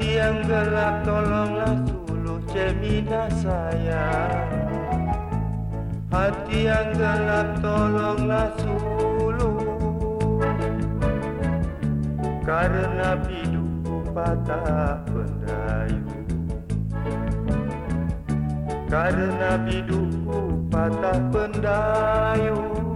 hati yang gelap tolonglah suluh cemina saya, Hati yang gelap tolonglah suluh Karena hidupku patah pendayu. Karena hidupku patah pendayu.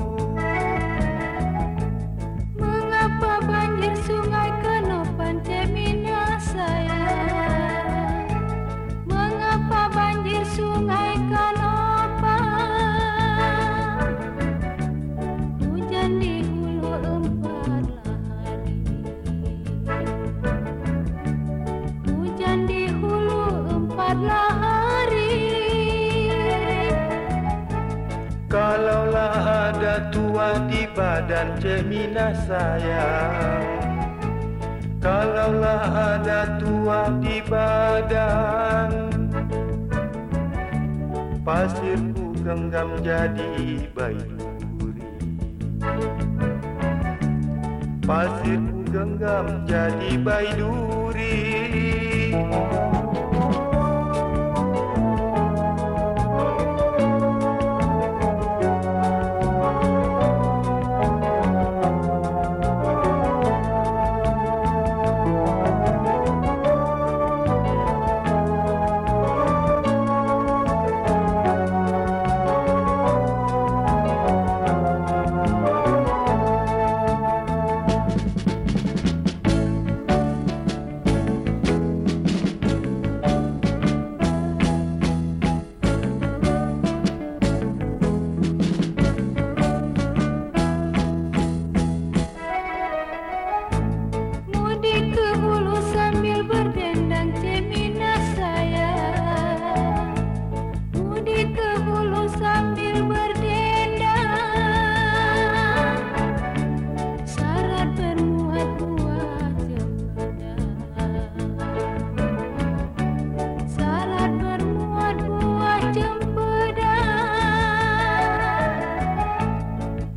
Ada tua di badan Cemina sayang. Kalaulah ada tua di badan Pasirku genggam jadi baiduri Pasirku genggam jadi baiduri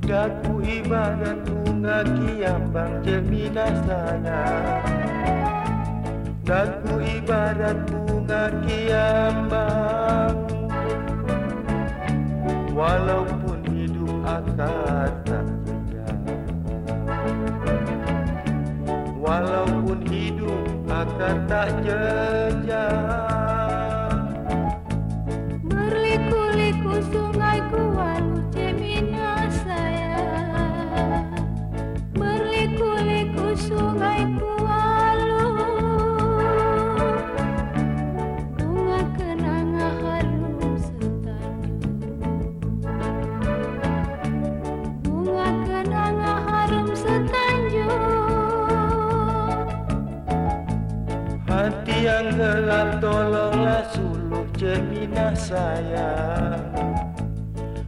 Daku ibarat bunga kiambang Cemina sayang Daku ibarat bunga kiambang Walaupun hidup akan tak jejak. Walaupun hidup akan tak jejak yang gelap tolonglah suluh Cemina sayang.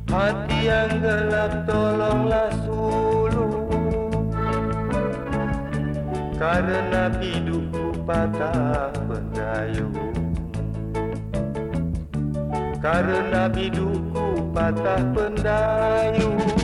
Hati yang gelap tolonglah suluh Karena hidupku patah pendayung Karena hidupku patah pendayung